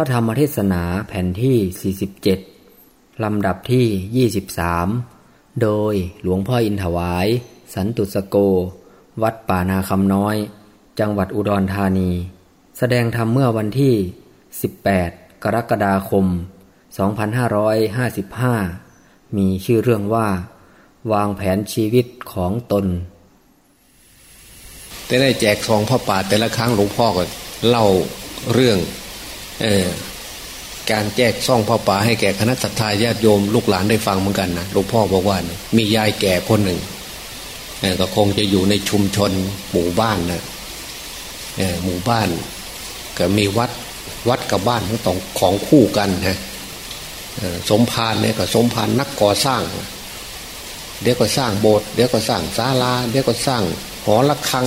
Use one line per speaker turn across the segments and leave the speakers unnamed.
ระธรรมเทศนาแผ่นที่ 47 ลำดับที่ 23 โดยหลวงพ่ออินถวาย สันตุสโก วัดป่านาคำน้อย จังหวัดอุดรธานี แสดงธรรมเมื่อวันที่ 18 กรกฎาคม 2555 มีชื่อเรื่องว่า วางแผนชีวิตของตน
แต่ได้แจกซองพ่อป่าแต่ละครั้งหลวงพ่อก็เล่าเรื่อง การแจกซ่องพ่อป่าให้แก่คณะสัตยาญาติโยมลูกหลานได้ฟังเหมือนกันนะหลวงพ่อบอกว่ามียายแก่คนหนึ่งก็คงจะอยู่ในชุมชนหมู่บ้านนะหมู่บ้าน ก็มีวัดวัดกับบ้านทั้งสองของคู่กันฮะสมภารเนี่ยก็สมภารนักก่อสร้าง เดี๋ยวก็สร้างโบสถ์เดี๋ยวก็สร้างศาลาเดี๋ยวก็สร้างหอระฆัง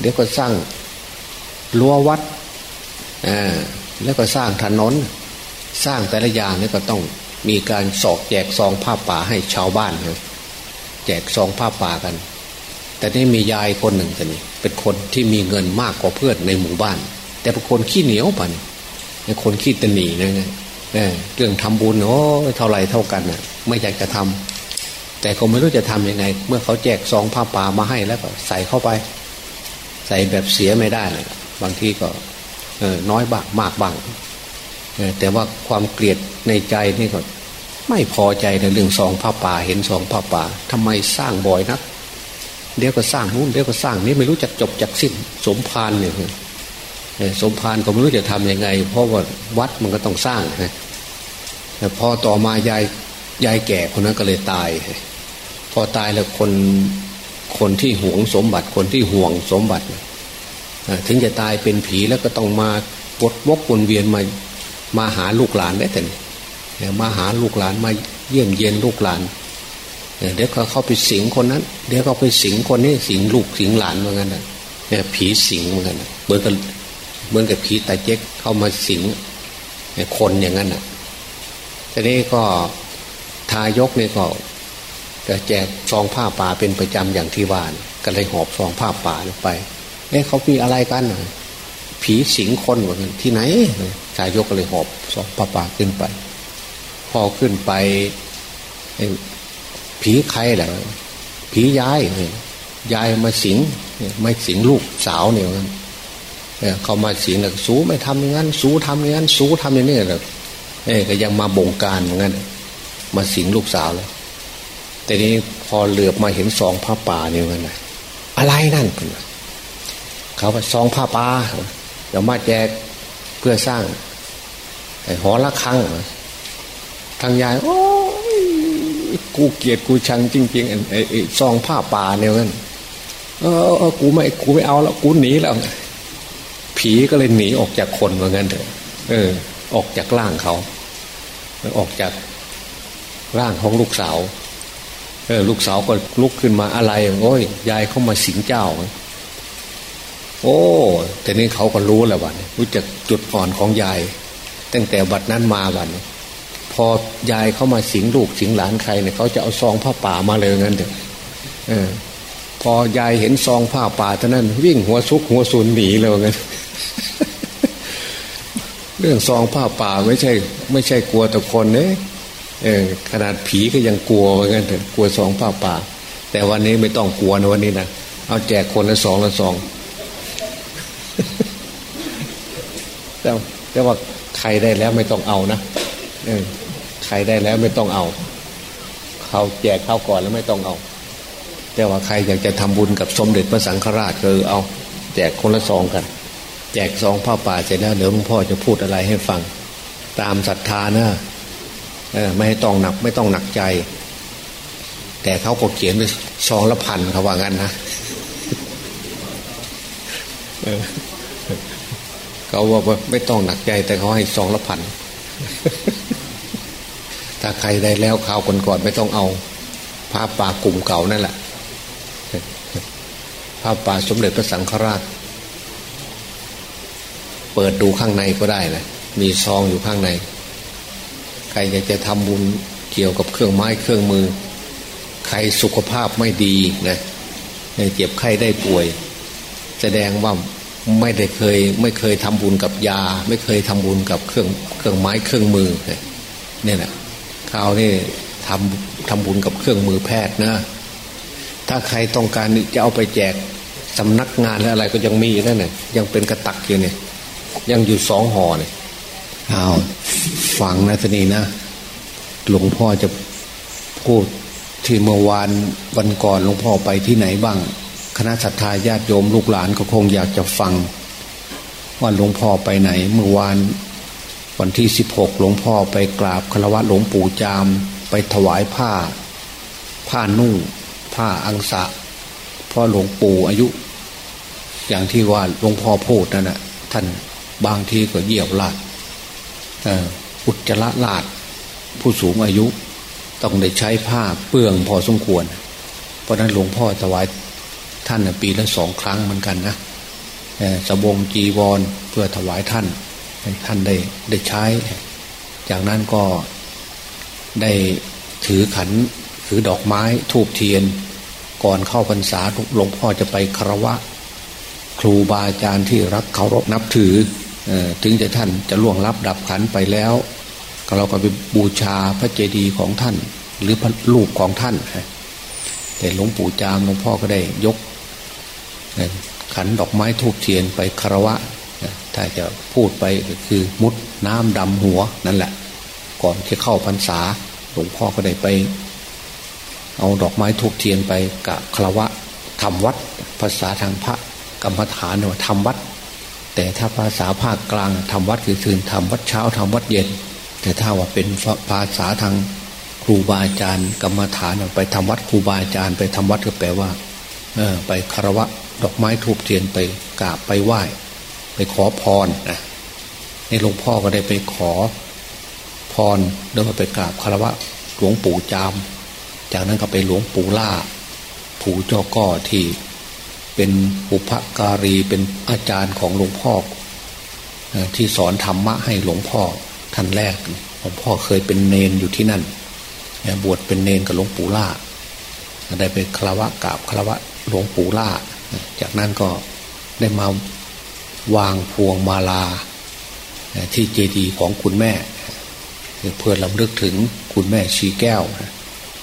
เดี๋ยวก็สร้างรั้ววัดอ่า แล้วก็สร้างถนน สร้างแต่ละอย่างนี่ก็ต้องมีการสอกแจกซองผ้าป่าให้ชาวบ้านครับแจกซองผ้าป่ากัน แต่นี่มียายคนหนึ่งแต่นี่เป็นคนที่มีเงินมากกว่าเพื่อนในหมู่บ้าน แต่เป็นคนขี้เหนียวปันเป็นคนขี้ตนีนะเนี่ยเรื่องทำบุญโอ้เท่าไรเท่ากันน่ะ ไม่อยากจะทำแต่ก็ไม่รู้จะทํำยังไง เมื่อเขาแจกซองผ้าป่ามาให้แล้วก็ใส่เข้าไป ใส่แบบเสียไม่ได้เลยบางทีก็ น้อยบ้างมากบ้างแต่ว่าความเกลียดในใจนี่ก็ไม่พอใจในเรื่องซองผ้าป่าเห็นซองผ้าป่าทำไมสร้างบ่อยนัก เดี๋ยวก็สร้างนู่นเดี๋ยวก็สร้างนี้ไม่รู้จักจบจักสิ้น สมพานเนี่ยสมพานก็ไม่รู้จะทํำยังไง เพราะว่าวัดมันก็ต้องสร้างนะแต่พอต่อมายายยายแก่คนนั้นก็เลยตาย พอตายแล้วคนคนที่หวงสมบัติคนที่ห่วงสมบัติ ถึงจะตายเป็นผีแล้วก็ต้องมาปดวกวนเวียนมามาหาลูกหลานได้แต่นี่มาหาลูกหลานมาเยี่ยมเยียนลูกหลานเดี๋ยวเขาเข้าไปสิงคนนั้น เดี๋ยวเขาไปสิงคนนี้สิงลูกสิงหลานเหมือนกันนะผีสิงเหมือนกันเหมือนกับเหมือนกับผีตาเจ๊กเข้ามาสิงคนอย่างนั้นน่ะทีนี้ก็ทายกเนี่ยก็จะแจกซองผ้าป่าเป็นประจำอย่างที่วานก็เลยหอบซองผ้าป่าลงไป เอ๊ะเขามีอะไรกันผีสิงคนเหมือนกันที่ไหนชายกก็เลยหอบสองป่าป่าขึ้นไป พอขึ้นไปผีใครแหละผียายยายมาสิงไม่สิงลูกสาวเนี่ยเขามาสิงแล้วสูไม่ทำอย่างนั้น สูทำอย่างนั้น สูทำอย่างนี้แหละเอ้ก็ยังมาบงการเหมือนกันมาสิงลูกสาวแล้วแต่นี้พอเหลือบมาเห็นสองผ้าป่าเนี่ยกันอะไรนั่นเป็น เขาไปซองผ้าป่าเดี๋ยวมาแจกเพื่อสร้างไอ้หอละครังทางยายโอ้ยกูเกลียดกูชังจริงๆไอ้ไอ้ซองผ้าป่าเนี่ยกันเออเออกูไม่กูไม่เอาแล้วกูหนีแล้ว ผีก็เลยหนีออกจากคนเหมือนกันเถอะเออ ออกจากร่างเขา ออกจากร่างของลูกสาว เออ ลูกสาวก็ลุกขึ้นมาอะไรโอ้ยยายเข้ามาสิงเจ้า โอ้แต่นี้เขาก็รู้แล้ววันรู้จักจุดอ่อนของยาย ตั้งแต่บัดนั้นมาวันพอยายเข้ามาสิงลูกสิงหลานใครเนี่ยเขาจะเอาซองผ้าป่ามาเลยงั้นเถอะพอยายเห็นซองผ้าป่าเท่านั้น วิ่งหัวซุกหัวซุนหนีเลยงั้นเรื่องซองผ้าป่าไม่ใช่ ไม่ใช่กลัวแต่คนเนี่ยขนาดผีก็ยังกลัวเหมือนกันเถอะกลัวซองผ้าป่า แต่วันนี้ไม่ต้องกลัวนะวันนี้นะเอาแจกคนละสองละสอง แต่แต่ว่าใครได้แล้วไม่ต้องเอานะเออใครได้แล้วไม่ต้องเอา เขาแจกเขาก่อนแล้วไม่ต้องเอา แต่ว่าใครอยากจะทำบุญกับสมเด็จพระสังฆราชคือเอา แจกคนละซองกัน แจกซองผ้าป่าเสร็จแล้วเดี๋ยวหลวงพ่อจะพูดอะไรให้ฟัง ตามศรัทธานะเออไม่ต้องหนักไม่ต้องหนักใจ แต่เขาก็เขียนไปซองละพันเขาว่างั้นนะเขาว่าไม่ต้องหนักใจแต่เขาให้สองละพันถ้าใครได้แล้วข่าวก่อนๆไม่ต้องเอาผ้าป่ากลุ่มเก่านั่นแหละผ้าป่าสมเด็จพระสังฆราช เปิดดูข้างในก็ได้นะมีซองอยู่ข้างใน ใครอยากจะทำบุญเกี่ยวกับเครื่องไม้เครื่องมือ ใครสุขภาพไม่ดีนะเจ็บไข้ได้ป่วย แสดงว่า ไม่ได้เคยไม่เคยทำบุญกับยา ไม่เคยทำบุญกับเครื่องเครื่องไม้เครื่องมือเนี่ยนะคราวนี้ทำทำบุญกับเครื่องมือแพทย์นะ ถ้าใครต้องการจะเอาไปแจกสำนักงานและอะไรก็ยังมีนั่นน่ยยังเป็นกระตักอยู่เนี่ย ยังอยู่สองห่อเนี่ยเอาฟังนะทนีนะ หลวงพ่อจะพูดที่เมื่อวานวันก่อนหลวงพ่อไปที่ไหนบ้าง คณะสัตยาญาติโยมลูกหลานก็คงอยากจะฟัง ว่าหลวงพ่อไปไหนเมื่อวานวันที่สิบหกหลวงพ่อไปกราบคารวะหลวงปู่จาม ไปถวายผ้า ผ้านุ่ง ผ้าอังสะเพราะหลวงปู่อายุ อย่างที่ว่าหลวงพ่อพูดนั่นแหะท่านบางทีก็เยี่ยวลาดอุจจาระลาด ผู้สูงอายุ ต้องได้ใช้ผ้าเปลืองพอสมควร เพราะนั้นหลวงพ่อถวาย ท่านปีละสองครั้งเหมือนกันนะสบงจีวรเพื่อถวายท่านท่านได้ได้ใช้ จากนั้นก็ได้ถือขันถือดอกไม้ทูบเทียน ก่อนเข้าพรรษาหลวงพ่อจะไปคารวะ ครูบาอาจารย์ที่รักเคารพนับถือถึงจะท่านจะล่วงลับดับขันไปแล้วเราก็ไปบูชาพระเจดีย์ของท่าน หรือพระรูปของท่านแต่หลวงปู่จามหลวงพ่อก็ได้ยก ขันดอกไม้ทูบเทียนไปคารวะ ถ้าจะพูดไปก็คือมุดน้ำดำหัวนั่นแหละ ก่อนที่เข้าพรรษาหลวงพ่อก็ได้ไป เอาดอกไม้ทูบเทียนไปกะคารวะทำวัด ภาษาทางพระกรรมฐานว่าทำวัด แต่ถ้าภาษาภาคกลางทำวัดคือคืนทำวัดเช้าทำวัดเย็น แต่ถ้าว่าเป็นภาษาทางครูบาอาจารย์กรรมฐานไปทำวัดครูบาอาจารย์ไปทำวัดก็แปลว่า เออไปคารวะ ดอกไม้ทูบเทียนไปกราบไปไหว้ ไปขอพรนะในหลวงพ่อก็ได้ไปขอพรแล้วก็ไปกราบคารวะหลวงปู่จาม จากนั้นก็ไปหลวงปู่ล่าผู้เจ้าก่อที่เป็นอุปการีเป็นอาจารย์ของหลวงพ่อที่สอนธรรมะให้หลวงพ่อท่านแรกหลวงพ่อเคยเป็นเนนอยู่ที่นั่นบวชเป็นเนนกับหลวงปู่ล่าได้ไปคารวะกราบคารวะหลวงปู่ล่า จากนั้นก็ได้มาวางพวงมาลาที่เจดีย์ของคุณแม่ เพื่อลำลึกถึงคุณแม่ชีแก้ว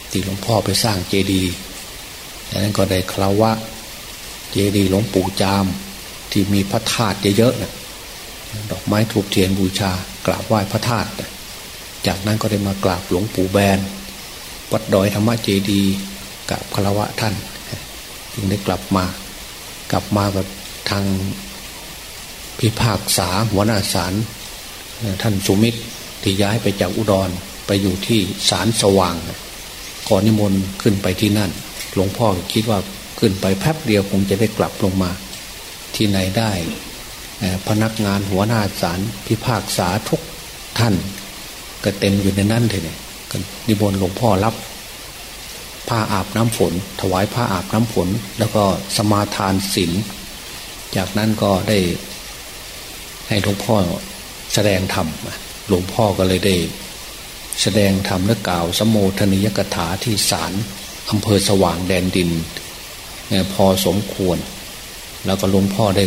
ที่หลวงพ่อไปสร้างเจดีย์จากนั้นก็ได้คารวะเจดีย์หลวงปู่จามที่มีพระธาตุเยอะๆดอกไม้ถูกเทียนบูชากราบไหว้พระธาตุจากนั้นก็ได้มากราบหลวงปู่แบนวัดดอยธรรมเจดีกับคารวะท่าน จึงได้กลับมา กลับมากับทางพิพากษาหัวหน้าศาลท่านสุมิตรที่ย้ายไปจากอุดรไปอยู่ที่ศาลสว่างขอนิมนต์ขึ้นไปที่นั่น หลวงพ่อคิดว่าขึ้นไปแป๊บเดียวคงจะได้กลับลงมา ที่ไหนได้พนักงานหัวหน้าศาลพิพากษาทุกท่าน ก็เต็มอยู่ในนั้นเลยเนี่ยนิมนต์หลวงพ่อรับ ผ้าอาบน้ำฝน ถวายผ้าอาบน้ำฝน แล้วก็สมาทานศีลจากนั้นก็ได้ ให้หลวงพ่อแสดงธรรมหลวงพ่อก็เลยได้ แสดงธรรมและกล่าวสมโภชนิยกถาที่ศาลอำเภอสว่างแดนดินพอสมควร แล้วก็หลวงพ่อได้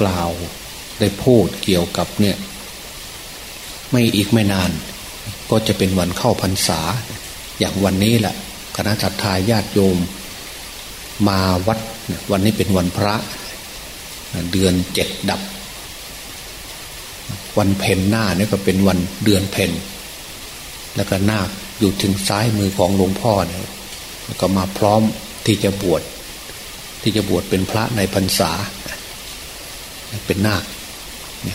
กล่าวได้พูดเกี่ยวกับเนี่ย ไม่อีกไม่นาน ก็จะเป็นวันเข้าพรรษาอย่างวันนี้แหละ คณะทัตทายญาติโยม มาวัดวันนี้เป็นวันพระ เดือนเจ็ดดับ วันเพนหน้านี่ก็เป็นวันเดือนเพนแล้วก็นาคอยู่ถึงซ้ายมือของหลวงพ่อเนี่ยก็มาพร้อมที่จะบวชที่จะบวชเป็นพระในพรรษา เป็นนาค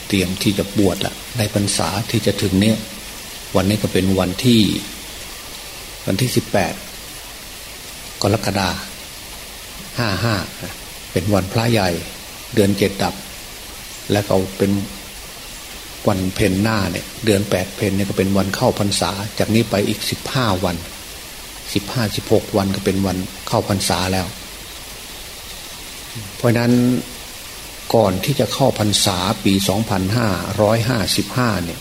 เตรียมที่จะบวชละในพรรษาที่จะถึงเนี้ยวันนี้ก็เป็นวันที่ วันที่สิบแปด กรกฎาห้าห้าเป็นวันพระใหญ่เดือนเจ็ดดับ แล้วก็เป็นวันเพนหน้าเนี่ยเดือนแปดเพนเนี่ยก็เป็นวันเข้าพรรษา จากนี้ไปอีกสิบห้าวันสิบห้าสิบหกวันก็เป็นวันเข้าพรรษาแล้ว เพราะนั้นก่อนที่จะเข้าพรรษาปี2555เนี่ย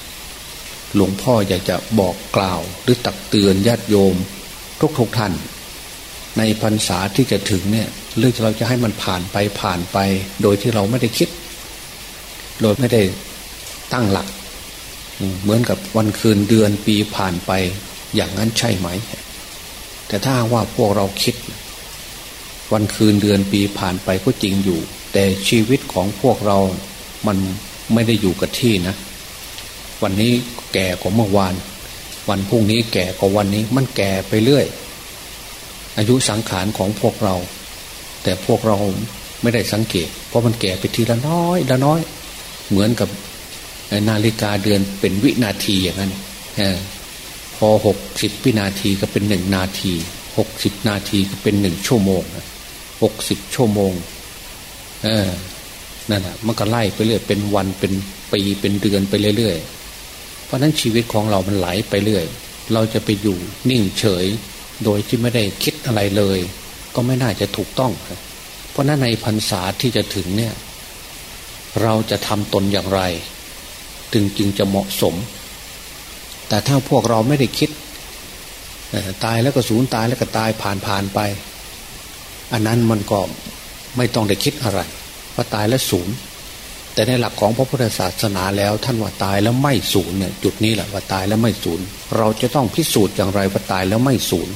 หลวงพ่ออยากจะบอกกล่าว หรือตักเตือนญาติโยมทุกๆทท่าน ในพรรษาที่จะถึงเนี่ยเรื่องเราจะให้มันผ่านไปผ่านไป โดยที่เราไม่ได้คิด โดยไม่ได้ตั้งหลัก เหมือนกับวันคืนเดือนปีผ่านไป อย่างนั้นใช่ไหม แต่ถ้าว่าพวกเราคิด วันคืนเดือนปีผ่านไปก็จริงอยู่ แต่ชีวิตของพวกเรา มันไม่ได้อยู่กับที่นะ วันนี้แก่กว่าเมื่อวาน วันพรุ่งนี้แก่กว่าวันนี้ มันแก่ไปเรื่อย อายุสังขารของพวกเรา แต่พวกเราไม่ได้สังเกต เพราะมันแก่ไปทีละน้อยละน้อย เหมือนกับนาฬิกาเดือนเป็นวินาทีอย่างนั้นพอหกสิบวินาทีก็เป็นหนึ่งนาทีหกสิบนาทีก็เป็นหนึ่งชั่วโมงหกสิบชั่วโมงเออนั่นแหะมันก็ไล่ไปเรื่อยเป็นวันเป็นปีเป็นเดือนไปเรื่อยๆเพราะนั้นชีวิตของเรามันไหลไปเรื่อย เราจะไปอยู่นิ่งเฉย โดยที่ไม่ได้คิดอะไรเลย ก็ไม่น่าจะถูกต้อง เพราะนั้นในพรรษาที่จะถึงเนี่ย เราจะทำตนอย่างไรถึงจึงจะเหมาะสม แต่ถ้าพวกเราไม่ได้คิด ตายแล้วก็สูญตายแล้วก็ตายผ่านผ่านไป อันนั้นมันก็ไม่ต้องได้คิดอะไรว่าตายแล้วสูญ แต่ในหลักของพระพุทธศาสนาแล้วท่านว่าตายแล้วไม่สูญเนี่ยจุดนี้แหละว่าตายแล้วไม่สูญเราจะต้องพิสูจน์อย่างไรว่าตายแล้วไม่สูญ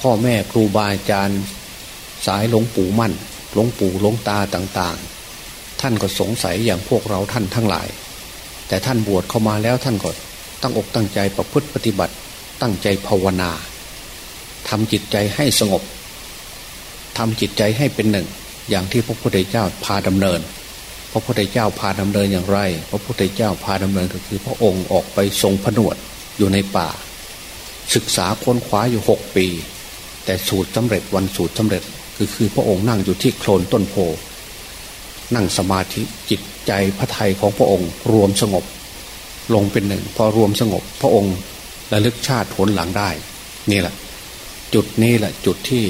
พ่อแม่ครูบาอาจารย์สายหลวงปู่มั่นหลวงปู่หลวงตาต่างๆ ท่านก็สงสัยอย่างพวกเราท่านทั้งหลาย แต่ท่านบวชเข้ามาแล้วท่านก็ตั้งอกตั้งใจประพฤติปฏิบัติ ตั้งใจภาวนาทำจิตใจให้สงบทำจิตใจให้เป็นหนึ่ง อย่างที่พระพุทธเจ้าพาดำเนิน พระพุทธเจ้าพาดำเนินอย่างไร พระพุทธเจ้าพาดำเนินก็คือพระองค์ออกไปทรงผนวดอยู่ในป่า ศึกษาค้นคว้าอยู่หกปี แต่สูตรสำเร็จวันสูตรสำเร็จคือคือพระองค์นั่งอยู่ที่โคลนต้นโพนั่งสมาธิจิตใจพระไทยของพระองค์รวมสงบ ลงเป็นหนึ่ง พอรวมสงบ พระองค์ระลึกชาติผลหลังได้ นี่แหละ จุดนี้แหละจุดที่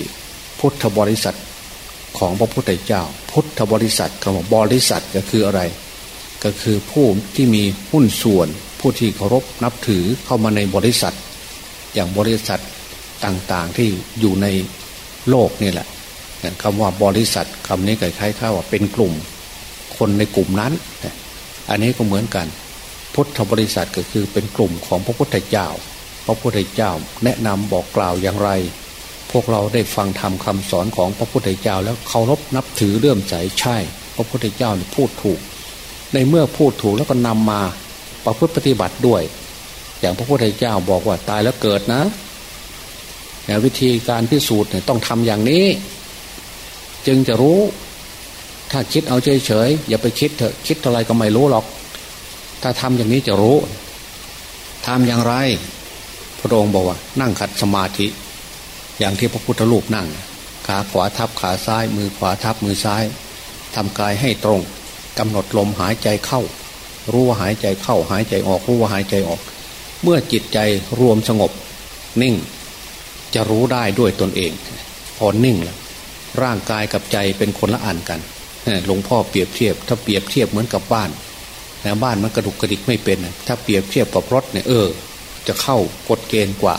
พุทธบริษัท ของพระพุทธเจ้า พุทธบริษัทคำว่าบริษัทก็คืออะไร ก็คือผู้ที่มีหุ้นส่วน ผู้ที่เคารพนับถือเข้ามาในบริษัท อย่างบริษัทต่างๆที่อยู่ในโลกนี่แหละคำว่าบริษัทคำนี้คล้ายๆว่าเป็นกลุ่ม คนในกลุ่มนั้น อันนี้ก็เหมือนกัน พุทธบริษัทก็คือเป็นกลุ่มของพระพุทธเจ้า พระพุทธเจ้าแนะนำบอกกล่าวอย่างไร พวกเราได้ฟังธรรมคาสอนของพระพุทธเจ้าแล้วเคารพนับถือเลื่อมใสใช่ พระพุทธเจ้าพูดถูก ในเมื่อพูดถูกแล้วก็นำมาประพฤติปฏิบัติด้วย อย่างพระพุทธเจ้าบอกว่าตายแล้วเกิดนะวิธีการพิสูจน์เนี่ยต้องทำอย่างนี้ จึงจะรู้ ถ้าคิดเอาเฉยๆอย่าไปคิดเถอะคิดอะไรก็ไม่รู้หรอก ถ้าทำอย่างนี้จะรู้ทำอย่างไร พระองค์บอกว่า นั่งขัดสมาธิ อย่างที่พระพุทธรูปนั่ง ขาขวาทับขาซ้าย มือขวาทับมือซ้ายทำกายให้ตรงกำหนดลมหายใจเข้า รู้ว่าหายใจเข้าหายใจออกรู้ว่าหายใจออก เมื่อจิตใจรวมสงบ นิ่ง จะรู้ได้ด้วยตนเอง พอนิ่งแล้วร่างกายกับใจเป็นคนละอันกันหลวงพ่อเปรียบเทียบ ถ้าเปรียบเทียบเหมือนกับบ้านนะบ้านมันกระดุกกระดิกไม่เป็น ถ้าเปรียบเทียบกับรถเนี่ยเออ จะเข้ากฎเกณฑ์กว่า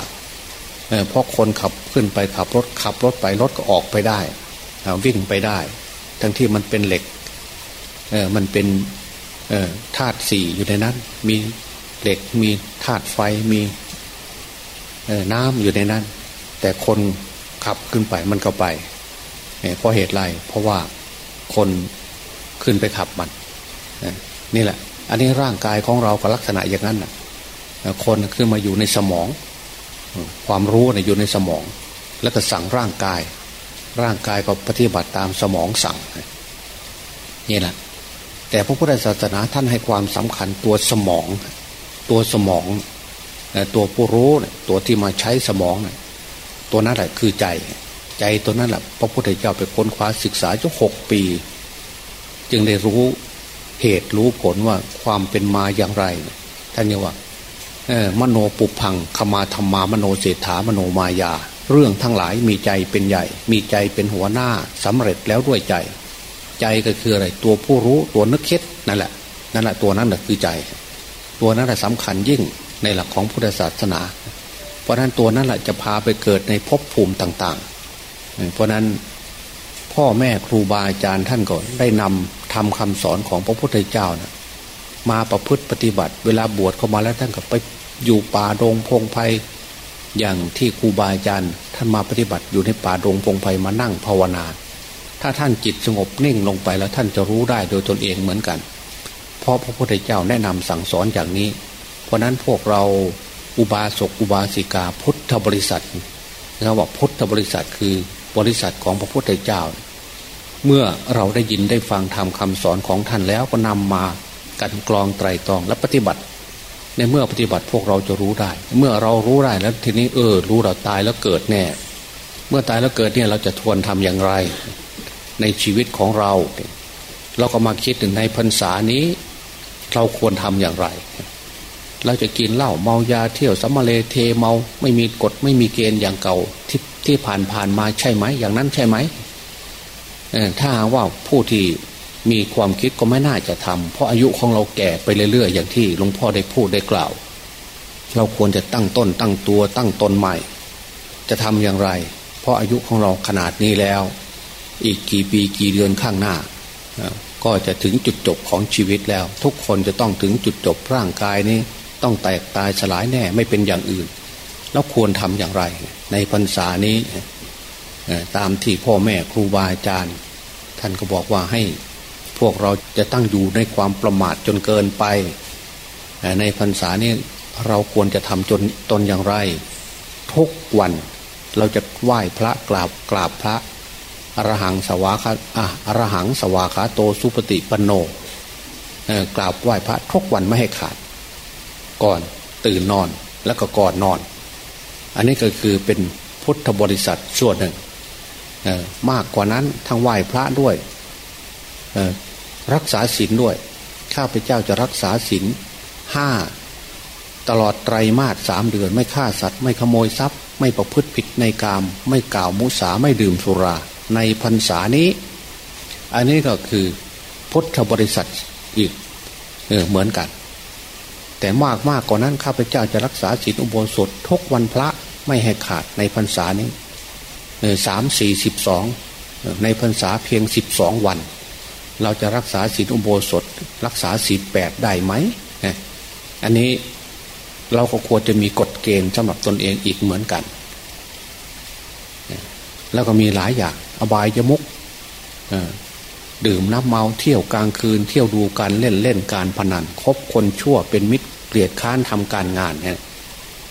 เพราะคนขับ ขึ้นไปขับรถขับรถไปรถก็ออกไปได้วิ่งไปได้ ทั้งที่มันเป็นเหล็กเออมันเป็นธาตุสี่อยู่ในนั้น มีเหล็กมีธาตุไฟมีน้ำอยู่ในนั้น แต่คนขับขึ้นไปมันก็ไปเพราะเหตุไรเพราะว่าคนขึ้นไปขับมันนี่แหละ อันนี้ร่างกายของเราก็ลักษณะอย่างนั้นคนขึ้นมาอยู่ในสมอง ความรู้เนี่ยอยู่ในสมอง แล้วก็สั่งร่างกาย ร่างกายก็ปฏิบัติตามสมองสั่งนี่แหละแต่พระพุทธศาสนาท่านให้ความสำคัญตัวสมอง ตัวสมองตัวผู้รู้ตัวที่มาใช้สมองตัวนั้นแหละคือใจ ใจตัวนั้นแหละพระพุทธเจ้าไปค้นคว้าศึกษาจนหกปี จึงได้รู้เหตุรู้ผลว่าความเป็นมาอย่างไรท่านเรียกว่า มโนปุพังขมาธรรมามโนเศรษฐามโนมายา เรื่องทั้งหลายมีใจเป็นใหญ่ มีใจเป็นหัวหน้าสำเร็จแล้วด้วยใจ ใจก็คืออะไร ตัวผู้รู้ตัวนึกคิดนั่นแหละนั่นแหละตัวนั้นแหละคือใจ ตัวนั้นแหละสำคัญยิ่งในหลักของพุทธศาสนา เพราะนั้นตัวนั้นแหละจะพาไปเกิดในภพภูมิต่าง ๆ เพราะนั้นพ่อแม่ครูบาอาจารย์ท่านก็ได้นำทำคำสอนของพระพุทธเจ้านะมาประพฤติปฏิบัติ เวลาบวชเข้ามาแล้วท่านก็ไป อยู่ป่าดงพงไพ่อย่างที่ครูบาอาจารย์ท่านมาปฏิบัติอยู่ในป่าดงพงไพ่มานั่งภาวนา ถ้าท่านจิตสงบนิ่งลงไปแล้วท่านจะรู้ได้โดยตนเองเหมือนกัน เพราะพระพุทธเจ้าแนะนำสั่งสอนอย่างนี้ เพราะนั้นพวกเราอุบาสกอุบาสิกาพุทธบริษัทเราว่าพุทธบริษัทคือบริษัทของพระพุทธเจ้า เมื่อเราได้ยินได้ฟังทำคำสอนของท่านแล้วก็นำมากันกรองไตรตรองและปฏิบัติ ในเมื่อปฏิบัติพวกเราจะรู้ได้ เมื่อเรารู้ได้แล้วทีนี้เออ รู้เราตายแล้วเกิดแน่ เมื่อตายแล้วเกิดเนี่ยเราจะทวนทำอย่างไร ในชีวิตของเรา เราก็มาคิดถึงในพรรษานี้ เราควรทำอย่างไร เราจะกินเหล้าเมายาเที่ยวสัมมาเลเทเมาไม่มีกฎไม่มีเกณฑ์อย่างเก่าที่ที่ผ่านผ่านมาใช่ไหมอย่างนั้นใช่ไหมถ้าว่าผู้ที่ มีความคิดก็ไม่น่าจะทำเพราะอายุของเราแก่ไปเรื่อยๆ อย่างที่หลวงพ่อได้พูดได้กล่าว เราควรจะตั้งต้น ตั้งตัวตั้งตนใหม่ จะทำอย่างไร เพราะอายุของเราขนาดนี้แล้ว อีกกี่ปีกี่เดือนข้างหน้า ก็จะถึงจุดจบของชีวิตแล้ว ทุกคนจะต้องถึงจุดจบร่างกายนี้ ต้องแตกตายสลายแน่ไม่เป็นอย่างอื่น แล้วควรทำอย่างไร ในพรรษานี้ตามที่พ่อแม่ครูบาอาจารย์ ท่านก็บอกว่าให้ พวกเราจะตั้งอยู่ในความประมาทจนเกินไป ในพรรษานี้เราควรจะทำจนตนอย่างไร ทุกวันเราจะไหว้พระกราบกราบพระอรหังสวาคาอะอรหังสวาคาโตสุปฏิปโนกราบไหว้พระทุกวันไม่ให้ขาด ก่อนตื่นนอนแล้วก็ก่อนนอน อันนี้ก็คือเป็นพุทธบริษัทส่วนหนึ่งมากกว่านั้นทั้งไหว้พระด้วย รักษาศีลด้วย ข้าพเจ้าจะรักษาศีลห้าตลอดไตรมาสสามเดือนไม่ฆ่าสัตว์ ไม่ขโมยทรัพย์ ไม่ประพฤติผิดในกาม ไม่กล่าวมุสาไม่ดื่มสุรา ในพรรษานี้ อันนี้ก็คือพุทธบริษัทอีกเออเหมือนกัน แต่มากมากกว่านั้นข้าพเจ้าจะรักษาศีลอุโบสถทุกวันพระไม่ให้ขาดในพรรษานี้สามสี่สิบสองในพรรษาเพียงสิบสองวัน เราจะรักษาศีลอุโบสถ รักษาศีลแปดได้ไหมอันนี้เราก็ควรจะมีกฎเกณฑ์สำหรับตนเองอีกเหมือนกัน แล้วก็มีหลายอย่าง อบายยมุกดื่มน้ำเมาเที่ยวกลางคืน เที่ยวดูการเล่นเล่นการพนันคบคนชั่วเป็นมิตรเกลียดค้านทำการงานเนี่ย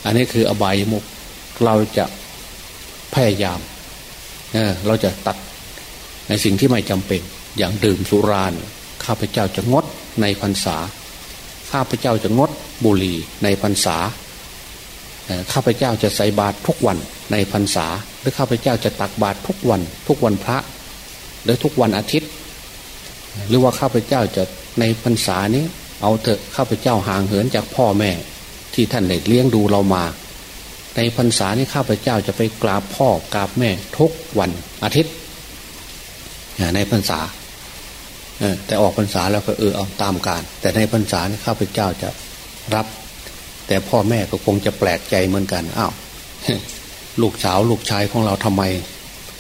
อันนี้คืออบายยมุกเราจะพยายามเเราจะตัดในสิ่งที่ไม่จำเป็น อย่างดื่มสุรานข้าพเจ้าจะงดในพรรษา ข้าพเจ้าจะงดบุหรี่ในพรรษาข้าพเจ้าจะใส่บาตรทุกวันในพรรษา หรือข้าพเจ้าจะตักบาตรทุกวัน ทุกวันพระหรือทุกวันอาทิตย์ หรือว่าข้าพเจ้าจะในพรรษานี้ เอาเถอะข้าพเจ้าห่างเหินจากพ่อแม่ที่ท่านได้เลี้ยงดูเรามา ในพรรษานี้ข้าพเจ้าจะไปกราบพ่อกราบแม่ทุกวันอาทิตย์ในพรรษา แต่ออกพรรษาแล้วก็เออเอาตามการ แต่ในพรรษาเนี่ยข้าพเจ้าจะรับ แต่พ่อแม่ก็คงจะแปลกใจเหมือนกันอ้าวลูกสาวลูกชายของเราทำไม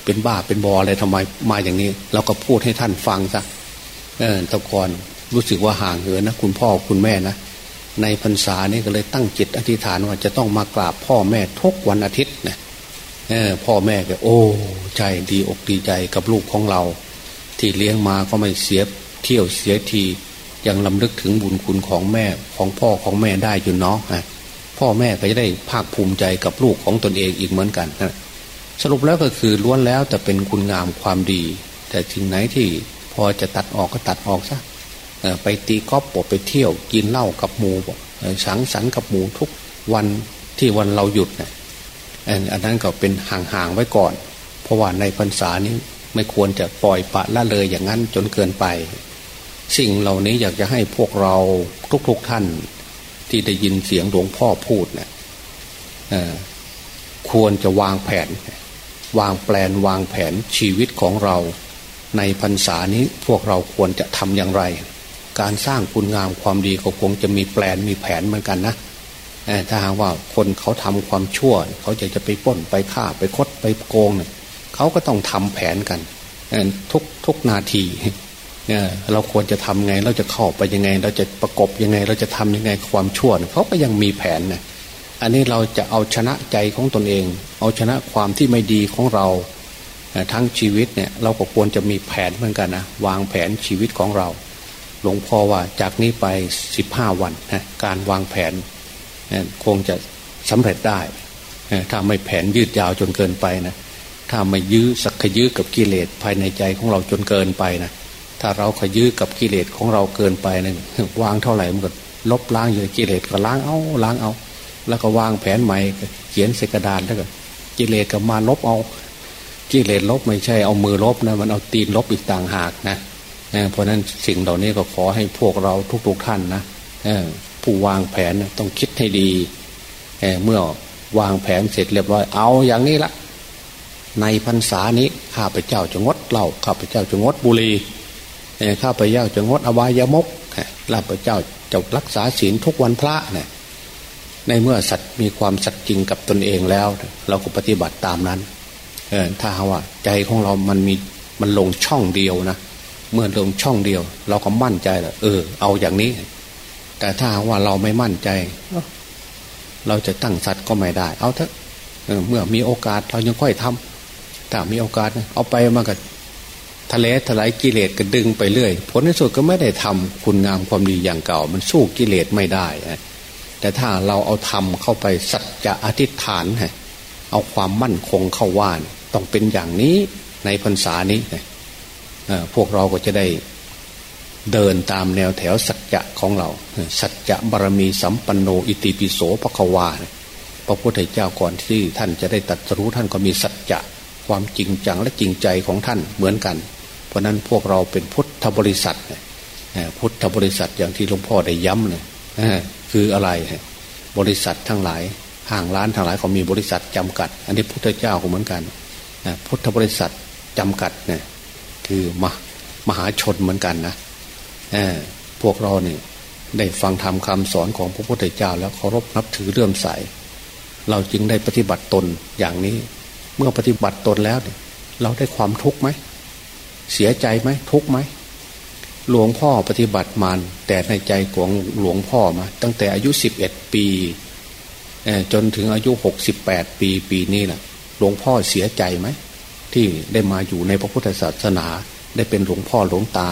เป็นบ้าเป็นบออะไรทำไมมาอย่างนี้เราก็พูดให้ท่านฟังซะเออตะกอนรู้สึกว่าห่างเหินนะคุณพ่อคุณแม่นะในพรรษานี่ก็เลยตั้งจิตอธิษฐานว่าจะต้องมากราบพ่อแม่ทุกวันอาทิตย์นะเออพ่อแม่ก็ โอ้ใจดีอกดีใจกับลูกของเรา ที่เลี้ยงมาก็ไม่เสียเที่ยวเสียทียังลำลึกถึงบุญคุณของแม่ของพ่อของแม่ได้อยู่เนาะพ่อแม่ก็จะได้ภาคภูมิใจกับลูกของตนเองอีกเหมือนกันนะสรุปแล้วก็คือล้วนแล้วแต่เป็นคุณงามความดี แต่ถึงไหนที่พอจะตัดออกก็ตัดออกซะไปตีก๊อล์ฟไปเที่ยวกินเหล้ากับหมูสังสรรค์กับหมูทุกวันที่วันเราหยุดเนะอันนั้นก็เป็นห่างๆไว้ก่อน เพราะว่าในพรรษานี้ ไม่ควรจะปล่อยปะละเลยอย่างนั้นจนเกินไป สิ่งเหล่านี้อยากจะให้พวกเราทุกๆทท่าน ที่ได้ยินเสียงหลวงพ่อพูดเนะี่ยควรจะวางแผน วางแปลนวางแผนชีวิตของเรา ในพรรษานี้พวกเราควรจะทำอย่างไร การสร้างคุณงามความดีก็คงจะมีแปลนมีแผนเหมือนกันนะถ้าหากว่าคนเขาทำความชั่ว เขาจะจะไปป้นไปฆ่าไปคดไปโกงเนี่ย เขาก็ต้องทำแผนกันทุกทุกนาทีเราควรจะทำไง เราจะเข้าไปยังไง เราจะประกบยังไง เราจะทำยังไงความชั่วเขาก็ยังมีแผนนะอันนี้เราจะเอาชนะใจของตนเอง เอาชนะความที่ไม่ดีของเราทั้งชีวิตเนี่ยเราก็ควรจะมีแผนเหมือนกันนะวางแผนชีวิตของเรา หลวงพ่อว่าจากนี้ไปสิบห้าวันนะการวางแผนคงจะสำเร็จได้ถ้าไม่แผนยืดยาวจนเกินไปนะ ถ้าไม่ยื้อสักขยื้อกับกิเลสภายในใจของเราจนเกินไปนะถ้าเราขยื้อกับกิเลสของเราเกินไปนะวางเท่าไหร่มันก็ลบล้างอยู่กิเลสก็ล้างเอาล้างเอา แล้วก็วางแผนใหม่เขียนใส่กระดานแล้วก็กิเลสก็มาลบเอา กิเลสลบไม่ใช่เอามือลบนะมันเอาตีนลบอีกต่างหากนะเพราะนั้นสิ่งเหล่านี้ก็ขอให้พวกเราทุกๆท่านนะผู้วางแผนต้องคิดให้ดีเมื่อวางแผนเสร็จเรียบร้อยเอาอย่างนี้ละ ในพรรษานี้ข้าพเจ้าจะงดเหล้าข้าพเจ้าจะงดบุหรี่ข้าพเจ้าจะงดอบายามกข้าพเจ้าจะรักษาศีลทุกวันพระเนี่ยในเมื่อสัตว์มีความสัตย์จริงกับตนเองแล้ว เราก็ปฏิบัติตามนั้นถ้าว่าใจของเรามันมีมันลงช่องเดียวนะเมื่อลงช่องเดียว เราก็มั่นใจแหละเออ เอาอย่างนี้ แต่ถ้าว่าเราไม่มั่นใจ เราจะตั้งสัตว์ก็ไม่ได้ เอาเถอะเมื่อมีโอกาสเรายังค่อยทำ ถ้ามีโอกาสเอาไปมากับทะเลทลายกิเลสก็ดึงไปเรื่อย ผลในสุดก็ไม่ได้ทำคุณงามความดีอย่างเก่า มันสู้กิเลสไม่ได้ แต่ถ้าเราเอาทำเข้าไปสัจจะอธิษฐาน เอาความมั่นคงเข้าว่านต้องเป็นอย่างนี้ในพรรษานี้พวกเราก็จะได้เดินตามแนวแถวสัจจะของเรา สัจจะบารมีสัมปันโนอิติปิโสภควาพระพุทธเจ้าก่อนที่ท่านจะได้ตัดรู้ท่านก็มีสัจจะ ความจริงจังและจริงใจของท่านเหมือนกัน เพราะนั้นพวกเราเป็นพุทธบริษัทพุทธบริษัทอย่างที่หลวงพ่อได้ย้ำเนี่ยคืออะไรบริษัททั้งหลายห้างร้านทั้งหลายเขามีบริษัทจำกัด อันนี้พุทธเจ้าก็เหมือนกันพุทธบริษัทจำกัดเนี่ยคือมมหาชนเหมือนกันนะพวกเราเนี่ยได้ฟังธรรมคาสอนของพระพุทธเจ้า แล้วเคารพนับถือเลื่อมใส เราจึงได้ปฏิบัติตนอย่างนี้ เมื่อปฏิบัติตนแล้วเนี่ยเราได้ความทุกข์ไหม เสียใจไหมทุกข์ไหมหลวงพ่อปฏิบัติมานแต่ในใจของหลวงพ่อมา ตั้งแต่อายุสิบเอ็ดปีจนถึงอายุหกสิบแปดปีปีนี้แหละหลวงพ่อเสียใจไหม ที่ได้มาอยู่ในพระพุทธศาสนา ได้เป็นหลวงพ่อหลวงตา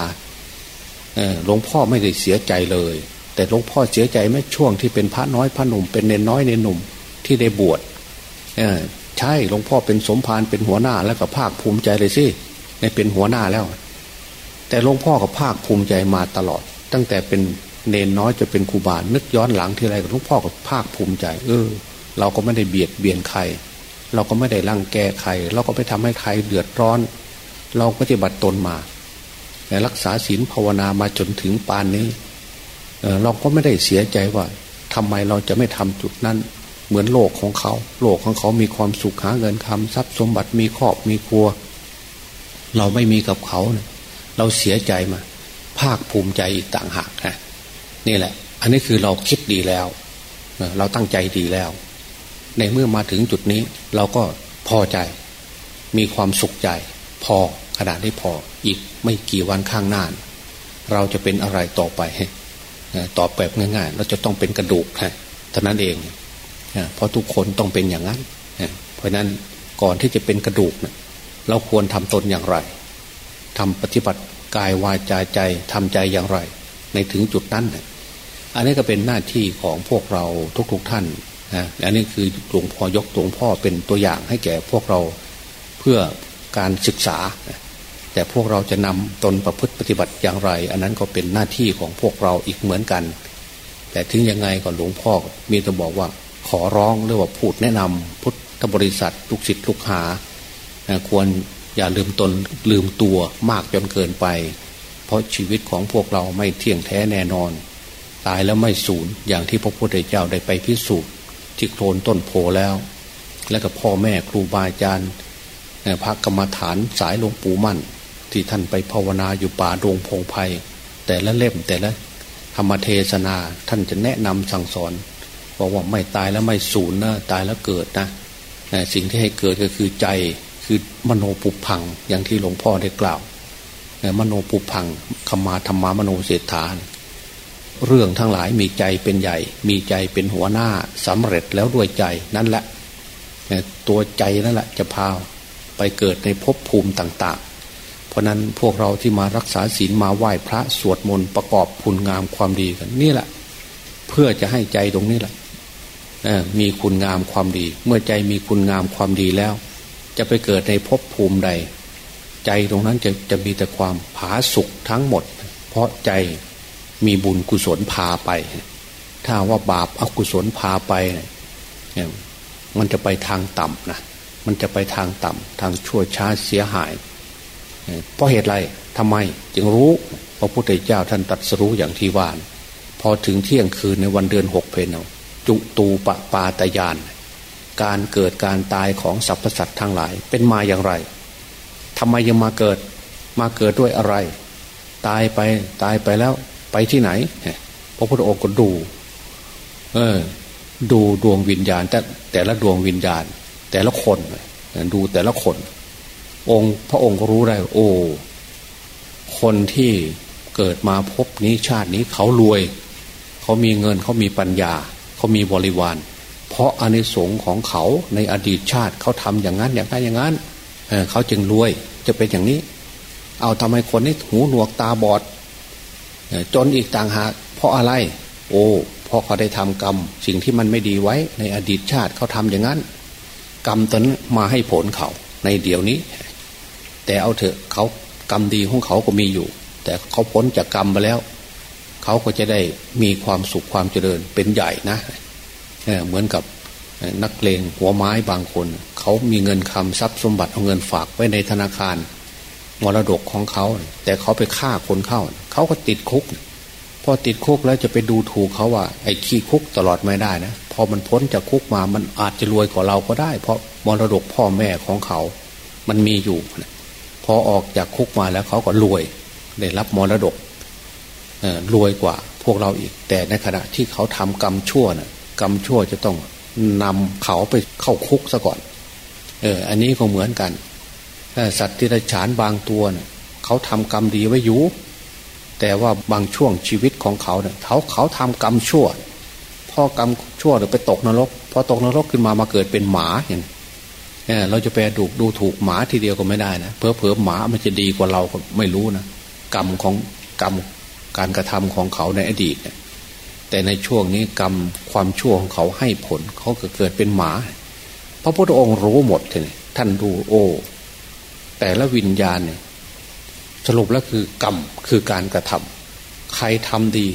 หลวงพ่อไม่ได้เสียใจเลย แต่หลวงพ่อเสียใจไหมช่วงที่เป็นพระน้อยพระหนุ่มเป็นเนนน้อยเนนหนุ่มที่ได้บวช ใช่หลวงพ่อเป็นสมภารเป็นหัวหน้าแล้วก็ภาคภูมิใจเลยสิในเป็นหัวหน้าแล้ว แต่หลวงพ่อก็ภาคภูมิใจมาตลอด ตั้งแต่เป็นเนนน้อยจะเป็นครูบานึกย้อนหลังทีไรหลวงพ่อก็ภาคภูมิใจ เออ เราก็ไม่ได้เบียดเบียนใคร เราก็ไม่ได้รังแกใคร เราก็ไม่ทำให้ใครเดือดร้อน เราปฏิบัติตนมารักษาศีลภาวนามาจนถึงปานนี้ เราก็ไม่ได้เสียใจว่าทำไมเราจะไม่ทำจุดนั้น เหมือนโลกของเขา โลกของเขามีความสุขหาเงินคำทรัพย์สมบัติมีครอบมีครัว เราไม่มีกับเขาเเราเสียใจมา ภาคภูมิใจอีกต่างหากนะนี่แหละ อันนี้คือเราคิดดีแล้ว เราตั้งใจดีแล้ว ในเมื่อมาถึงจุดนี้ เราก็พอใจ มีความสุขใจ พอขนาดนี้พออีกไม่กี่วันข้างหน้าเราจะเป็นอะไรต่อไปตอบแบบง่ายๆ เราจะต้องเป็นกระดูกฮะเท่านั้นเอง เพราะทุกคนต้องเป็นอย่างนั้น เพราะนั้นก่อนที่จะเป็นกระดูกเราควรทำตนอย่างไรทำปฏิบัติกายวาจาใจทำใจอย่างไร ในถึงจุดนั้นอันนี้ก็เป็นหน้าที่ของพวกเราทุก ๆท่านนะอันนี้คือหลวงพ่อยกหลวงพ่อเป็นตัวอย่างให้แก่พวกเราเพื่อการศึกษา แต่พวกเราจะนำตนประพฤติปฏิบัติอย่างไร อันนั้นก็เป็นหน้าที่ของพวกเราอีกเหมือนกัน แต่ถึงยังไงก็หลวงพ่อมีแต่บอกว่า ขอร้องหรือว่าพูดแนะนำพุทธบริษัทลูกศิษย์ลูกหา ควรอย่าลืมตนลืมตัวมากจนเกินไป เพราะชีวิตของพวกเราไม่เที่ยงแท้แน่นอน ตายแล้วไม่สูญอย่างที่พระพุทธเจ้าได้ไปพิสูจน์ที่โคลนต้นโพแล้ว และกับพ่อแม่ครูบาอาจารย์พระกรรมฐานสายหลวงปู่มั่น ที่ท่านไปภาวนาอยู่ป่าดงพงไพ่แต่ละเล่มแต่ละธรรมเทศนาท่านจะแนะนำสั่งสอน บอกว่าไม่ตายแล้วไม่สูญนะตายแล้วเกิดนะสิ่งที่ให้เกิดก็คือใจคือมโนปุพังอย่างที่หลวงพ่อได้กล่าวมโนปุพังขมาธรรมามโนเศรษฐาน เรื่องทั้งหลายมีใจเป็นใหญ่ มีใจเป็นหัวหน้าสำเร็จแล้วด้วยใจนั่นแหละตัวใจนั่นแหละจะพาไปเกิดในภพภูมิต่างๆ เพราะนั้นพวกเราที่มารักษาศีลมาไหว้พระสวดมนต์ประกอบคุณงามความดีกันนี่แหละ เพื่อจะให้ใจตรงนี้แหละ มีคุณงามความดี เมื่อใจมีคุณงามความดีแล้ว จะไปเกิดในภพภูมิใด ใจตรงนั้นจะจะมีแต่ความผาสุกทั้งหมด เพราะใจมีบุญกุศลพาไป ถ้าว่าบาปอกุศลพาไปเนี่ยมันจะไปทางต่ำนะมันจะไปทางต่ำทางชั่วช้าเสียหาย เพราะเหตุไรทำไมจึงรู้พระพุทธเจ้าท่านตรัสรู้อย่างที่ว่านพอถึงเที่ยงคืนในวันเดือนหกเพนเอา จุตูปปาตยาน การเกิดการตายของสรรพสัตว์ทั้งหลาย เป็นมาอย่างไรทำไมยังมาเกิดมาเกิดด้วยอะไร ตายไปตายไปแล้วไปที่ไหนพระพุทธองค์ก็ดู เออ ดูดวงวิญญาณ แต่แต่ละดวงวิญญาณ แต่ละคนดูแต่ละคน องค์พระองค์ก็รู้ได้ โอ้คนที่เกิดมาพบนี้ชาตินี้เขารวย เขามีเงินเขามีปัญญา เขามีบริวาร เพราะอานิสงของเขาในอดีตชาติเขาทำอย่างนั้นอย่างนั้นอย่างนั้นเขาจึงรวยจะเป็นอย่างนี้ เอาทำไมคนนี้หูหนวกตาบอดจนอีกต่างหากเพราะอะไร โอ้เพราะเขาได้ทำกรรม สิ่งที่มันไม่ดีไว้ ในอดีตชาติเขาทำอย่างนั้น กรรมตนมาให้ผลเขาในเดี๋ยวนี้ แต่เอาเถอะเขากรรมดีของเขาก็มีอยู่ แต่เขาพ้นจากกรรมไปแล้ว เขาก็จะได้มีความสุขความเจริญเป็นใหญ่นะเหมือนกับนักเลงหัวไม้บางคน เขามีเงินคำทรัพย์สมบัติเอาเงินฝากไว้ในธนาคารมรดกของเขา แต่เขาไปฆ่าคนเข้า เขาก็ติดคุก พอติดคุกแล้วจะไปดูถูกเขาว่า ไอ้ขี้คุกตลอดไม่ได้นะพอมันพ้นจากคุกมามันอาจจะรวยกว่าเราก็ได้ เพราะมรดกพ่อแม่ของเขา มันมีอยู่ พอออกจากคุกมาแล้วเขาก็รวย ได้รับมรดก รวยกว่าพวกเราอีก แต่ในขณะที่เขาทำกรรมชั่วนะ่ะกรรมชั่วจะต้องนำเขาไปเข้าคุกซะก่อน เออ อันนี้ก็เหมือนกันสัตว์ที่ไรฉานบางตัวเนะ่ยเขาทำกรรมดีไว้อยู่แต่ว่าบางช่วงชีวิตของเขาเนี่ยเขาเขาทำกรรมชั่วพอกรรมชั่วหรือไปตกนรกพอตกนรกขึ้นมามาเกิดเป็นหมาอย่างนี้เราจะไปดูดูถูกหมาทีเดียวก็ไม่ได้นะเพอเพอหมามันจะดีกว่าเราก็ไม่รู้นะกรรมของกรรม การกระทำของเขาในอดีตเนี่ยแต่ในช่วงนี้กรรมความชั่วของเขาให้ผลเขาก็เกิดเป็นหมา พระพุทธองค์รู้หมดเลยท่านดูโอ แต่ละวิญญาณเนี่ยสรุปแล้วคือกรรมคือการกระทำใครทำดี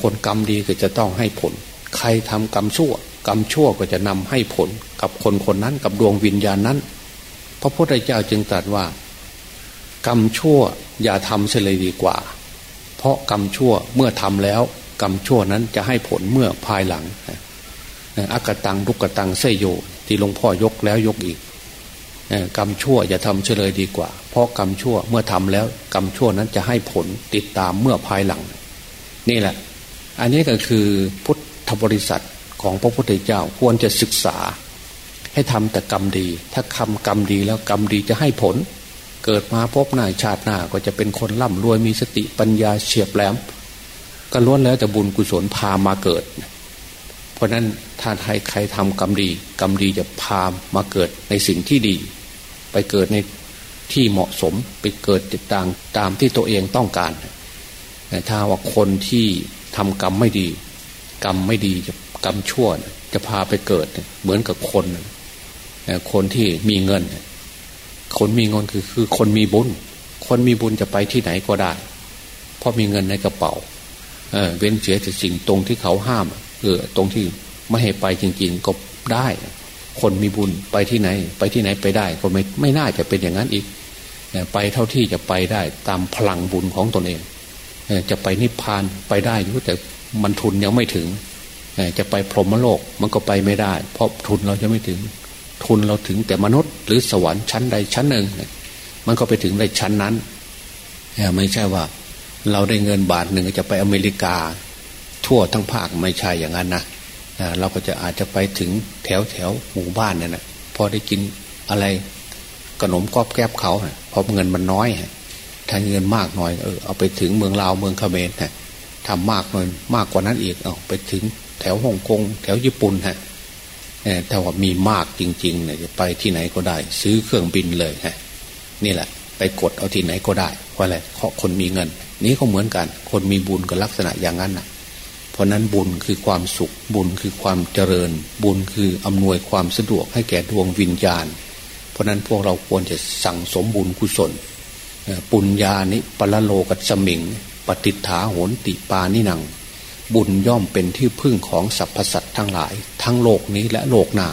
คนกรรมดีก็จะต้องให้ผล ใครทำกรรมชั่ว กรรมชั่วก็จะนำให้ผลกับคนคนนั้นกับดวงวิญญาณนั้น พระพุทธเจ้าจึงตรัสว่า กรรมชั่วอย่าทำเสียเลยดีกว่า ราะกรรมชั่วเมื่อทำแล้ว กรรมชั่วนั้นจะให้ผลเมื่อภายหลังอักตังลุกตังเสยโยที่หลวงพ่อยกแล้วยกอีกกรรมชั่วอย่าทำเฉลยดีกว่า เพราะกรรมชั่วเมื่อทำแล้วกรรมชั่วนั้นจะให้ผลติดตามเมื่อภายหลัง นี่แหละ อันนี้ก็คือพุทธบริษัทของพระพุทธเจ้าควรจะศึกษา ให้ทำแต่กรรมดี ถ้าคำกรรมดีแล้วกรรมดีจะให้ผล เกิดมาพบหน้าชาติหน้าก็จะเป็นคนร่ำรวยมีสติปัญญาเฉียบแหลมก็ล้วนแล้วแต่บุญกุศลพามาเกิด เพราะนั้นถ้าใครใครทำกรรมดี กรรมดีจะพามาเกิดในสิ่งที่ดี ไปเกิดในที่เหมาะสมไปเกิดติดต่างตามที่ตัวเองต้องการแต่ถ้าว่าคนที่ทำกรรมไม่ดี กรรมไม่ดีจะกรรมชั่วจะพาไปเกิดเหมือนกับคน คนที่มีเงิน คนมีเงินคือคือคนมีบุญ คนมีบุญจะไปที่ไหนก็ได้ เพราะมีเงินในกระเป๋าเเว้นเสียแต่สิ่งตรงที่เขาห้ามเออตรงที่ไม่ให้ไปจริง ๆ ก็ได้ คนมีบุญไปที่ไหน ไปที่ไหนไปได้ก็ไม่ไม่น่าจะเป็นอย่างนั้นอีกไปเท่าที่จะไปได้ตามพลังบุญของตนเองจะไปนิพพานไปได้อยู่แต่มันทุนยังไม่ถึงจะไปพรหมโลกมันก็ไปไม่ได้ เพราะทุนเราจะไม่ถึง ทุนเราถึงแต่มนุษย์ หรือสวรรค์ชั้นใดชั้นหนึ่ง มันก็ไปถึงในชั้นนั้นไม่ใช่ว่า เราได้เงินบาทหนึ่งจะไปอเมริกา ทั่วทั้งภาคไม่ใช่อย่างนั้นนะเราก็จะอาจจะไปถึงแถวแถวหมู่บ้านเนี่ยนะพอได้กินอะไรขนมกอบแก้บเขาเพราะเงินมันน้อยถ้าเงินมากหน่อยเออเอาไปถึงเมืองลาวเมืองเขมรฮะทำมากหน่อยมากกว่านั้นอีกเอาไปถึงแถวฮ่องกง แถวญี่ปุ่นฮะ ถ้าว่ามีมากจริงๆเนี่ยไปที่ไหนก็ได้ ซื้อเครื่องบินเลยฮะนี่แหละ ไปกดเอาที่ไหนก็ได้เพราะอะไรเพราะคนมีเงิน นี้ก็เหมือนกัน คนมีบุญก็ลักษณะอย่างนั้นนะเพราะนั้นบุญคือความสุข บุญคือความเจริญ บุญคืออำนวยความสะดวกให้แก่ดวงวิญญาณ เพราะนั้นพวกเราควรจะสั่งสมบุญกุศลปุญญานิปลโลกัสมิง ปฏิฐาโหนติปานิหนัง บุญย่อมเป็นที่พึ่งของสรรพสัตว์ทั้งหลาย ทั้งโลกนี้และโลกหน้า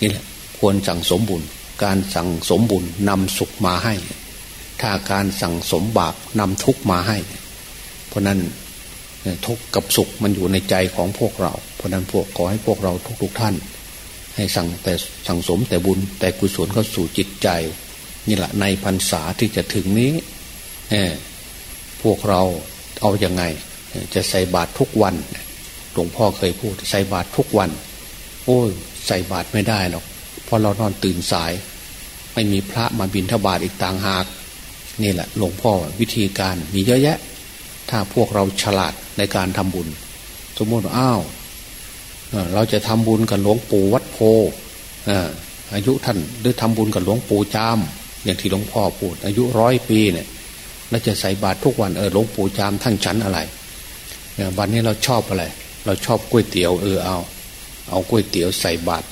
นี่แหละควรสั่งสมบุญ การสั่งสมบุญนำสุขมาให้ ถ้าการสั่งสมบาปนำทุกมาให้ เพราะนั้นทุกกับสุขมันอยู่ในใจของพวกเรา เพราะนั้นพวกขอให้พวกเราทุกๆทท่าน ให้สั่งแต่สั่งสมแต่บุญ แต่กุศลก็สู่จิตใจนี่แหละในพรรษาที่จะถึงนี้พวกเราเอาอยัางไง จะใส่บาตรทุกวันหลวงพ่อเคยพูดใส่บาตรทุกวัน โอ้ยใส่บาตรไม่ได้หรอกเพราะเรานอนตื่นสาย ไม่มีพระมาบินทบาทอีกต่างหาก นี่แหละหลวงพ่อวิธีการมีเยอะแยะ ถ้าพวกเราฉลาดในการทำบุญ สมมติอ้าวเราจะทำบุญกับหลวงปู่วัดโพอายุท่านหรือทำบุญกับหลวงปู่จาม อย่างที่หลวงพ่อพูด อายุร้อยปีเนี่ยเราจะใส่บาตรทุกวันเออหลวงปู่จามท่านฉันอะไร วันนี้เราชอบอะไร เราชอบก๋วยเตี๋ยวเออเอา เอาก๋วยเตี๋ยวใส่บาตร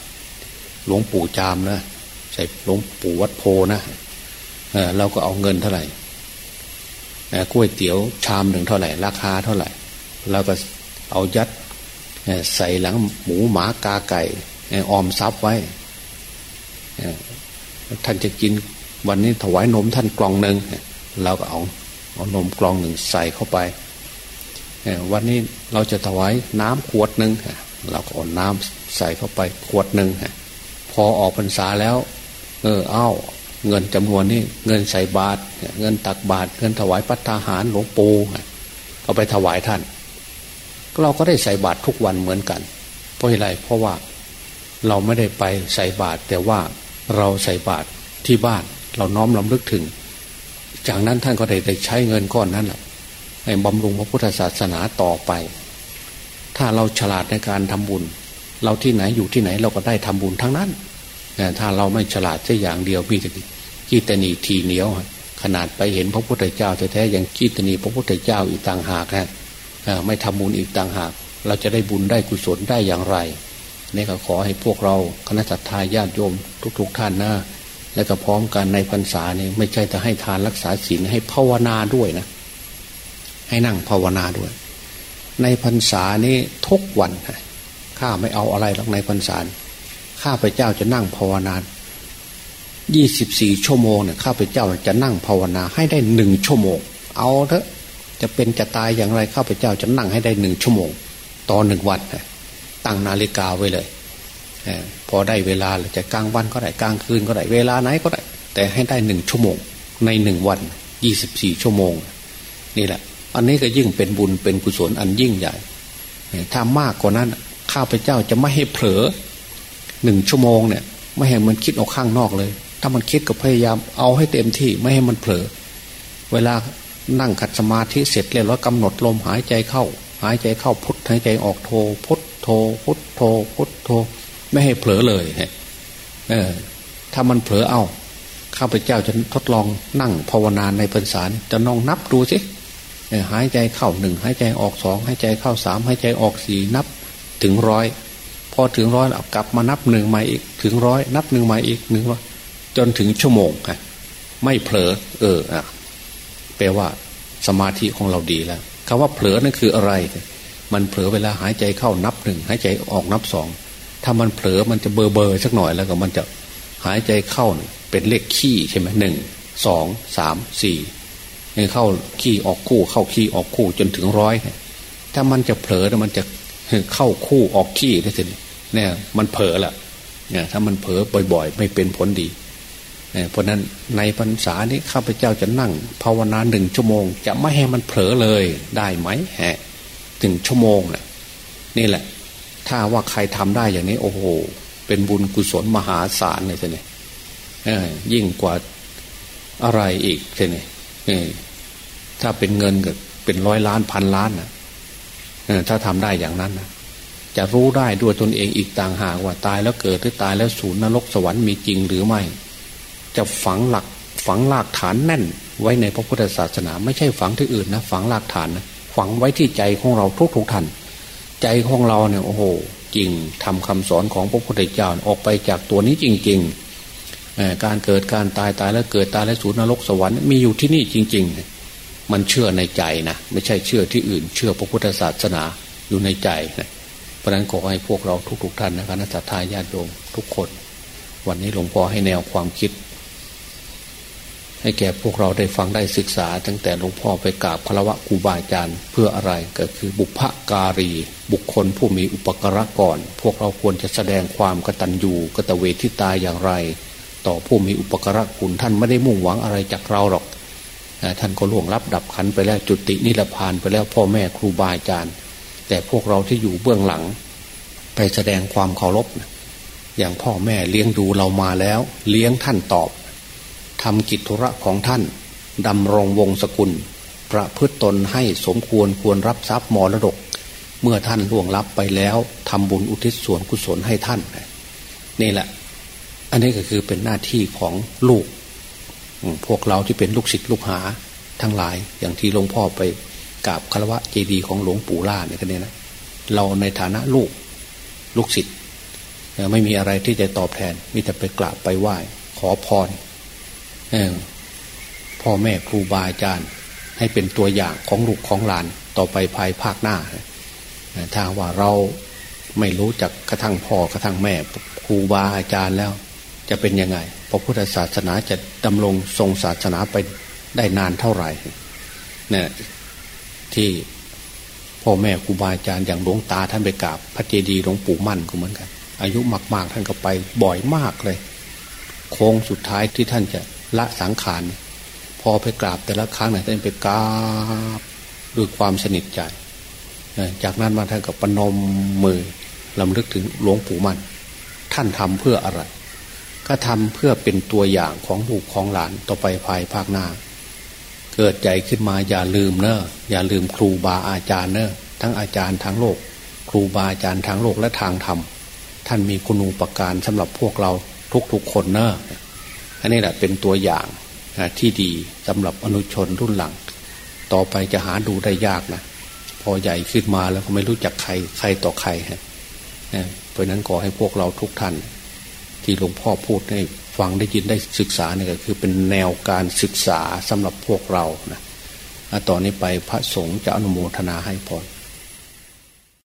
หลวงปู่จามนะใส่หลวงปู่วัดโพนะเออเราก็เอาเงินเท่าไหร่ก๋วยเตี๋ยวชามหนึ่งเท่าไหร่ ราคาเท่าไหร่เราก็เอายัดใส่หลังหมูหมากาไก่ออมซับไว้ท่านจะกินวันนี้ถวายนมท่านกล่องหนึ่งเราก็เอาเอานมกล่องหนึ่งใส่เข้าไป วันนี้เราจะถวายน้ำขวดหนึ่งเราก็เอาน้ำใส่เข้าไปขวดหนึ่งพอออกพรรษาแล้ว เออเอ้า เงินจำนวนนี้เงินใส่บาตรเงินตักบาตรเงินถวายปัตตาหารหลวงปู่เอาไปถวายท่าน เราก็ได้ใส่บาตรทุกวันเหมือนกัน เพราะอะไรเพราะว่าเราไม่ได้ไปใส่บาตรแต่ว่าเราใส่บาตรที่บ้านเราน้อมลำลึกถึง จากนั้นท่านก็ได้ใช้เงินก้อนนั้นแหละ บำรุงพระพุทธศาสนาต่อไป ถ้าเราฉลาดในการทำบุญ เราที่ไหนอยู่ที่ไหนเราก็ได้ทำบุญทั้งนั้นถ้าเราไม่ฉลาดแค่อย่างเดียวมีแต่กีตนีทีเหนียว ขนาดไปเห็นพระพุทธเจ้าแท้ๆยังกีตนีพระพุทธเจ้าอีกต่างหากฮะไม่ทำบุญอีกต่างหาก เราจะได้บุญได้กุศลได้อย่างไรนี่ก็ขอให้พวกเราคณะสัตยาญาติโยมทุก ๆ ท่านนะและก็พร้อมกันในพรรษาเนี่ยไม่ใช่จะให้ทานรักษาศีลให้ภาวนาด้วยนะ ให้นั่งภาวนาด้วย ในพรรษานี้ทุกวันข้าไม่เอาอะไรหรอกในพรรษาข้าพเจ้าจะนั่งภาวนายี่สิบสี่ชั่วโมงเนี่ยข้าพเจ้าจะนั่งภาวนาให้ได้หนึ่งชั่วโมง เอาเถอะจะเป็นจะตายอย่างไรข้าพเจ้าจะนั่งให้ได้หนึ่งชั่วโมง ต่อหนึ่งวันตั้งนาฬิกาไว้เลยพอได้เวลาจะกลางวันก็ได้กลางคืนก็ได้เวลาไหนก็ได้ แต่ให้ได้หนึ่งชั่วโมง ในหนึ่งวันยี่สิบสี่ชั่วโมง นี่แหละ อันนี้ก็ยิ่งเป็นบุญเป็นกุศลอันยิ่งใหญ่ ถ้ามากกว่านั้นข้าพเจ้าจะไม่ให้เผลอหนึ่งชั่วโมงเนี่ย ไม่ให้มันคิดออกข้างนอกเลย ถ้ามันคิดก็พยายามเอาให้เต็มที่ไม่ให้มันเผลอ เวลานั่งขัดสมาธิเสร็จแล้วกำหนดลมหายใจเข้า หายใจเข้าพุทหายใจออกโทพุทโทพุทโทพุทโท ไม่ให้เผลอเลยเออ ถ้ามันเผลอเอาข้าพเจ้าจะทดลองนั่งภาวนาในพรรษาจะน้องนับดูสิ หายใจเข้าหนึ่งหายใจออกสองหายใจเข้าสามหายใจออกสี่นับถึงร้อยพอถึงร้อยเอากลับมานับหนึ่งใหม่อีกถึงร้อยนับหนึ่งใหม่อีกหนึ่งร้อยจนถึงชั่วโมงค่ะไม่เผลอ เอออะแปลว่าสมาธิของเราดีแล้วคำว่าเผลอนั่นคืออะไร มันเผลอเวลาหายใจเข้านับหนึ่งหายใจออกนับสองถ้ามันเผลอมันจะเบอร์เบอร์สักหน่อยแล้วก็มันจะหายใจเข้าเป็นเลขขี้ใช่ไหมหนึ่งสองสามสี่ เข้าขี้ออกคู่ เข้าขี้ออกคู่จนถึงร้อยถ้ามันจะเผลอมันจะเข้าคู่ออกขี้ได้สิเนี่ยมันเผลอละเนี่ยถ้ามันเผลอบ่อย ๆ ไม่เป็นผลดีเพราะนั้นในพรรษานี้ข้าพเจ้าจะนั่ง ภาวนาหนึ่งชั่วโมง จะไม่ให้มันเผลอเลยได้ไหมฮะถึงชั่วโมงนะ่ะนี่แหละ ถ้าว่าใครทำได้อย่างนี้ โอ้โห เป็นบุญกุศลมหาศาลเลยทีนี้ยิ่งกว่าอะไรอีกทีนี้ ถ้าเป็นเงินก็เป็นร้อยล้านพันล้านนะถ้าทำได้อย่างนั้นนะจะรู้ได้ด้วยตนเองอีกต่างหากว่าตายแล้วเกิดหรือตายแล้วสูญนรกสวรรค์มีจริงหรือไม่ จะฝังหลักฝังหลักฐานแน่น ไว้ในพระพุทธศาสนา ไม่ใช่ฝังที่อื่นนะฝังหลักฐานนะฝังไว้ที่ใจของเราทุกทุกท่านใจของเราเนี่ยโอ้โหจริงทำคำสอนของพระพุทธเจ้าออกไปจากตัวนี้จริง ๆ การเกิดการตายตายแล้วเกิดตายแล้วสูญนรกสวรรค์มีอยู่ที่นี่จริง ๆ มันเชื่อในใจนะไม่ใช่เชื่อที่อื่น เชื่อพระพุทธศาสนาอยู่ในใจนะเพราะนั้นขอให้พวกเราทุกๆท่านนะครับนักทายาติโยมทุกคน วันนี้หลวงพ่อให้แนวความคิด ให้แก่พวกเราได้ฟังได้ศึกษา ตั้งแต่หลวงพ่อไปกราบคารวะครูบาอาจารย์เพื่ออะไรก็คือบุพการี บุคคลผู้มีอุปการะก่อน พวกเราควรจะแสดงความกตัญญูกตเวทิตาอย่างไร ต่อผู้มีอุปการะคุณท่านไม่ได้มุ่งหวังอะไรจากเราหรอก ท่านก็ล่วงรับดับขันไปแล้วจุตินิพพานไปแล้วพ่อแม่ครูบาอาจารย์ แต่พวกเราที่อยู่เบื้องหลัง ไปแสดงความเคารพอย่างพ่อแม่เลี้ยงดูเรามาแล้ว เลี้ยงท่านตอบทำกิจธุระของท่านดำรงวงศกุล ประพฤตตนให้สมควรควรรับทรัพย์มรดก เมื่อท่านล่วงลับไปแล้วทำบุญอุทิศส่วนกุศลให้ท่าน นี่แหละ อันนี้ก็คือเป็นหน้าที่ของลูก พวกเราที่เป็นลูกศิษย์ลูกหาทั้งหลาย อย่างที่หลวงพ่อไปกราบคารวะเจดีย์ของหลวงปู่ล่าเนี่ยกันเนี่ยนะเราในฐานะลูกลูกศิษย์ไม่มีอะไรที่จะตอบแทนมีแต่ไปกราบไปไหว้ ขอพรพ่อแม่ครูบาอาจารย์ ให้เป็นตัวอย่างของลูกของหลานต่อไปภายภาคหน้าถ้าว่าเราไม่รู้จักกระทั่งพ่อกระทั่งแม่ครูบาอาจารย์แล้ว จะเป็นยังไงพระพุทธศาสนาจะดำรงทรงศาสนาไปได้นานเท่าไหร่เนี่ยที่พ่อแม่ครูบาอาจารย์อย่างหลวงตาท่านไปกราบพระเจดีย์หลวงปู่มั่นก็เหมือนกัน อายุมากๆท่านก็ไปบ่อยมากเลย โค้งสุดท้ายที่ท่านจะละสังขารพอไปกราบแต่ละครั้งเนี่ยท่านไปกราบด้วยความสนิทใจจากนั้นมาท่านก็ปนมมือลำลึกถึงหลวงปู่มั่น ท่านทำเพื่ออะไร ก็ทำเพื่อเป็นตัวอย่างของลูกของหลานต่อไปภายภาคหน้า เกิดใจขึ้นมาอย่าลืมเนอะอย่าลืมครูบาอาจารย์เนอะทั้งอาจารย์ทางโลก ครูบาอาจารย์ทางโลกและทางธรรมท่านมีคุณูปการสำหรับพวกเราทุกๆคนเนอะอันนี้แหละเป็นตัวอย่างที่ดีสำหรับอนุชนรุ่นหลัง ต่อไปจะหาดูได้ยากนะพอใหญ่ขึ้นมาแล้วก็ไม่รู้จักใครใครต่อใครฮะเพราะนั้นขอให้พวกเราทุกท่าน ที่หลวงพ่อพูดให้ฟังได้ยินได้ศึกษาเนี่ยก็คือเป็นแนวการศึกษาสำหรับพวกเรานะต่อนนี้ไปพระสงฆ์จะอนุโมทนาให้พร